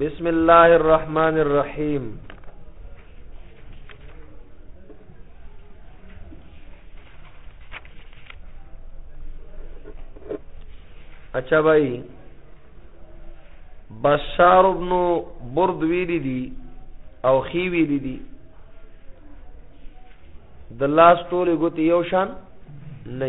بسم الله الرحمن الرحیم اچھا بھائی بشار ابن برد ویلی دی او خی ویلی دی د لاس ټولې ګوتې یو شان نه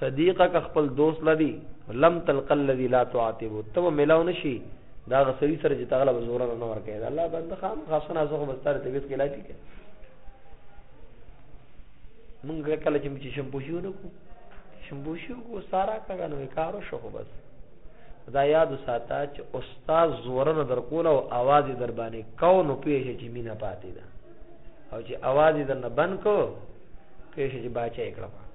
صديقك خپل دوست لدي لم تلق الذي لا تعاتب تب ملاو نشي دا غسري سره چې تغلب زور نه ور کوي الله بنده خام خاصنا زخه بستاره ته بیت کلاتی کوي مونږ کله چې شمپو شو نو کو شمپو شو کو سارا کګه نو کارو شو خو بس دا یاد ساته چې استاد زورن در کول او आवाज در باندې کو نو پیښ چې مینا پاتې ده او چې आवाज در نه بند کو پیښ چې باچا یې کړم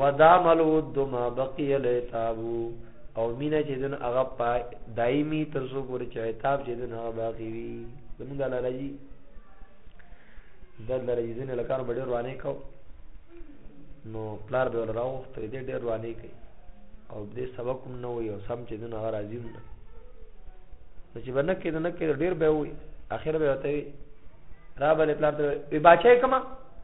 ودام الود ما بقي العتاب او مینا چې دن هغه پای دایمي تر څو پورې چې عتاب چې دن هغه باقی وي زمونږ لاله جی دل لري ځینې لکانو به ډېر روانې کو نو پلار به راوخته دې ډېر روانې کوي او دې سبق هم نه وي او سم چې دن هغه راځي نه نو چې باندې کې نه کې ډېر به وي اخر به وته را باندې پلار ته بچای کما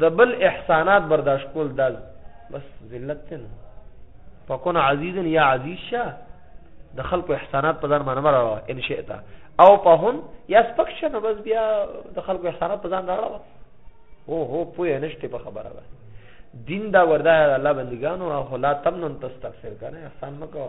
د بل احسانات برداشت کول دا بس ذلت ته نه فكن عزيزا يا عزيز شا د خلکو احسانات په ځان باندې مرا ان شئتا او په هون یا سپک شه نو بس بیا د خلکو احسانات په ځان راړه او هو پوهه نشته په خبره ده دین دا وردا الله بندگانو او لا تمنن تستغفر کنه احسان مکو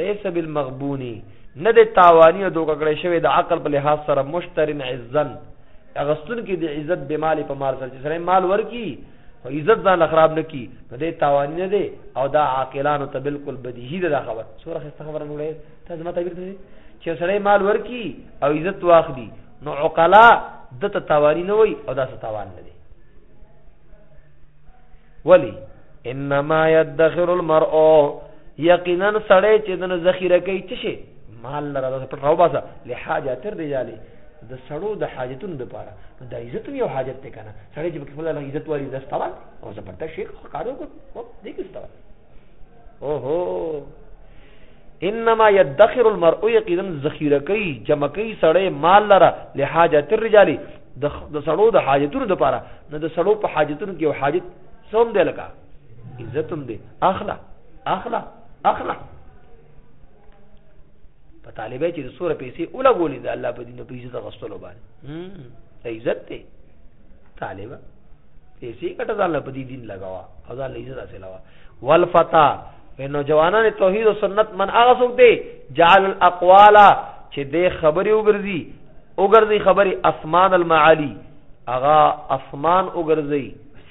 ليس بالمغبوني نه د تاوانی او دوکه کړی شوی د عقل په لحاظ سره مشترن عزن اغستون کې د عزت به مال په مال سره چې سره مال ورکی خو عزت ځان خراب نه کی نو د تاوانی نه دی او دا عاقلانو ته بالکل بدیهی ده دا خبر سوره خسته خبره نه وړي ته زما تعبیر ته چې سره مال ورکی او عزت واخلي نو عقلا د تاوانی نه وي او دا ستاوان نه دی ولی انما يدخر المرء یقینا سړی چې دنه ذخیره کوي څه شي مال لره د پټ راو باسه له حاجت تر دی جالي د سړو د حاجتونو لپاره نو د عزت یو حاجت ته کنه سړی چې په خپل عزت واري د استوال او زبرته شیخ کارو کو دې کې استوال اوهو انما يدخر المرء يقينا ذخيره کوي جمع کوي سړی مال لره لحاجت الرجال د سړو د حاجتونو لپاره نه د سړو په حاجتونو کې یو حاجت سوم دی لکه عزت هم دی اخلا اخلا اخلا په طالبای چې د سوره پیسې اوله ګولې د الله په دین په عزت غستلو باندې عزت دی طالبه پیسې کټه ځان له پدی دین لگاوا او ځان له عزت حاصله وا والفتا په نوجوانان توحید او سنت من هغه څوک دی جعل الاقوال چې د خبرې وګرځي وګرځي خبرې اسمان المعالی اغا اسمان وګرځي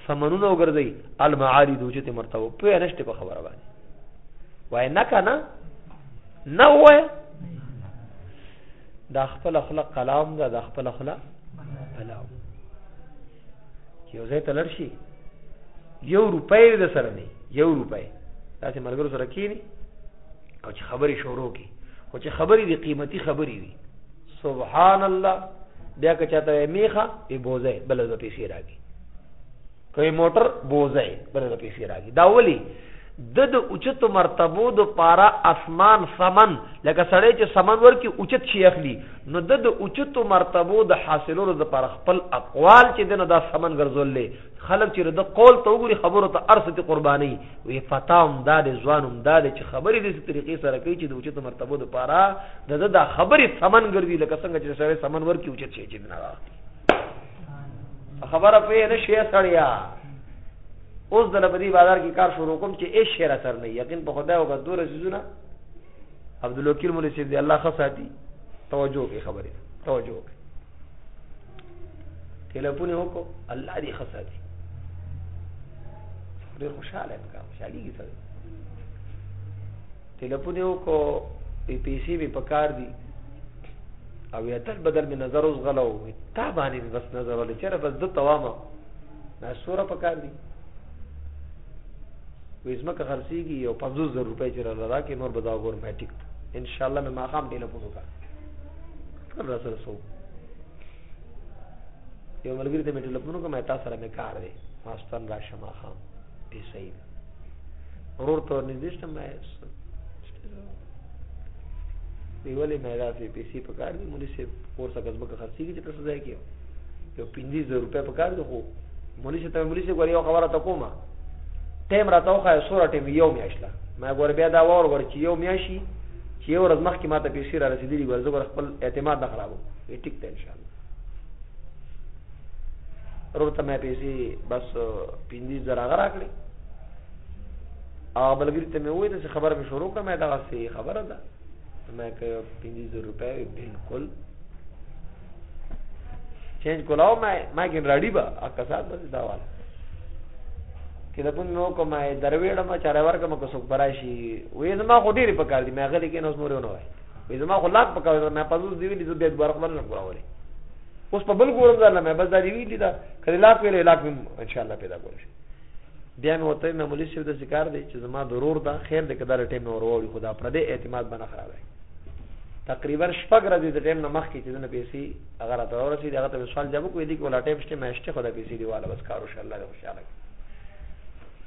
سمنونه وګرځي المعالی د اوچته مرتبه په نشته په خبره باندې وای نه کنه نه وای دا خپل خپل کلام دا د خپل خپل کلام چې یو ځای ته لړ شي یو روپۍ د سره نه یو روپۍ داسې ملګرو سره کینی او چې خبرې شروع کی خو چې خبرې دي قیمتي خبرې وي سبحان الله بیا که چاته میخه به بوزه بل ځو پیسې راګي که یې موټر بوځئ، بله له پیسې راکړي. دا ولې؟ ده د اوچتو مرتبو دپاره اسمان، ثمن، لکه سړی چې ثمن ورکړي، اوچت شی اخلي، نو ده د اوچتو مرتبو د حاصلولو دپاره خپل اقوال چې دی نو دا ثمن ګرځول دی. خلک چې د ده قول ته وګوري، خبرو ته هر څه ترې قربانوي. وایي، فتا هم دا دی، ځوان هم دا دی چې خبرې داسې طریقې سره کوي چې د اوچتو مرتبو دپاره د ده دا خبرې ثمن ګرځي، لکه څنګه چې سړی ثمن ورکړي، اوچت شی چې دی نو هغه اخلي. خبره پوه نه شي سړیا اوس د لبدی بازار کې کار شروع کوم چې هیڅ شی را سر نه یقین په خدای او په دوه رسیدونه عبد الوکیل مولوی صاحب دی الله خصاتی توجه کې خبره توجه کې ټلیفون وکړو الله دې خصاتی ډېر خوشاله یم کا خوشالي کې سره تلفون یو کو وی پیسې به پکار دي او یا تل بدل می نظر اوس غلو تا باندې بس نظر ولې چیرې بس د توامه دا سوره پکار دي وېزما که خرڅيږي او 50000 روپۍ چې را لرا کې نور بدا ګور مې ټیک ان شاء الله مې ماقام ټلیفون وکړ تر رسول سو یو ملګری ته مې ټلیفون وکړ مې تاسو سره مې کار دی ماستان راشه ماقام پیسې ورور ته نږدې شته ما وی ولې مې داسې پیسې په کار دي مولي صاحب کور څخه ځمکه خرڅېږي چې تاسو ځای کې یو پنځه زره روپۍ په کار دي خو مولي صاحب ته مولي صاحب ګورې یو خبره ته کومه ټایم راته وښایه سوره ټایم یو میاشت له ما ګوره بیا دا وور ور چې یو میاشي چې یو ورځ مخکې ما ته پیسې را رسېدلي ګوره زه ګوره خپل اعتماد نه خرابوم ټیک ده انشاءالله رورته مې پیسې بس پیندي زرا غرا کړې او بلګری ته مې وې د خبره مې شروع کړم دا غسي خبره ده مې کې پیندي زر روپۍ بالکل چینج کولاو مې ما ګن راډي با اکا صاحب بس دا واله کې د پون نو کومه درویړه ما چاره ورکه مکه سوک براشي وې زما خو ډېری پکار دي مې غلي کې نو نور نه وای وې زما خو لاک پکاوې زما په زوز دی ویلي زه بیا دوباره خبر نه کوم راولې اوس په بل ګورم ځاله مې بس دا دی ویلي دا کله لاک ویلې لاک مې ان شاء الله پیدا کول شي بیا مې وته نه مولوی صاحب د ذکر دی چې زما ضرور دا خیر دې کدار ټیم نور وړي خدا پر دې اعتماد بنه خراب دی تقریبا شپږ ورځې د ټیم نه مخکې چې نه پیسې هغه راته ورسېد هغه ته سوال جواب کوې دي کولا ټیم شته مې شته خدا پیسې دیواله بس کارو ان شاء الله خوشاله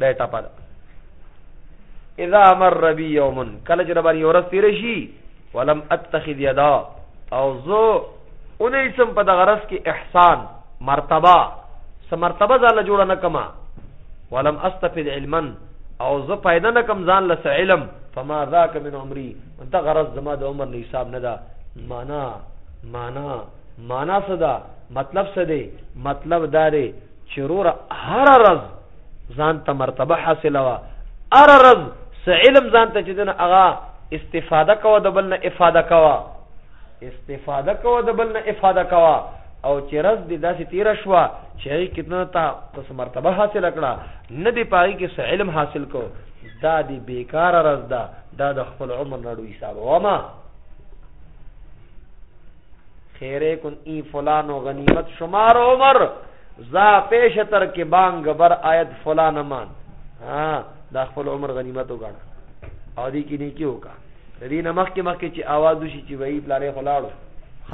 دا ټپه ده اذا مر بي يوم کله چې ربانی ورځ تیر شي ولم اتخذ يدا او زه اونې سم په دغه رس کې احسان مرتبه سم مرتبه ځان له جوړه نه کما ولم استفد علما او زه پیدا نه کم ځان له علم فما ذاك من عمري انت غرض زما د عمر نه حساب نه ده معنا معنا معنا صدا مطلب څه دی مطلب داره چې روره هر رز ځان ته مرتبه حاصله وا هر رز س علم ځان ته چې دنه اغا استفاده کوه د بل نه افاده کوه استفاده کوه د بل نه افاده کوه او چې رز دې داسې تیر شو چې هغه کتنه تا تس مرتبه حاصل کړه نه دی پای کې څه علم حاصل کو دا دی بیکار رز دا دا د خپل عمر نړو حساب وما خیره کن ای فلان و غنیمت شمار عمر زا پیش تر کې بانګ بر آیت فلان مان ها دا خپل عمر غنیمت وګاڼه او دې کې نه کیو کا د دې نمخ کې مخ کې چې आवाज وشي چې وای پلانې خلاړو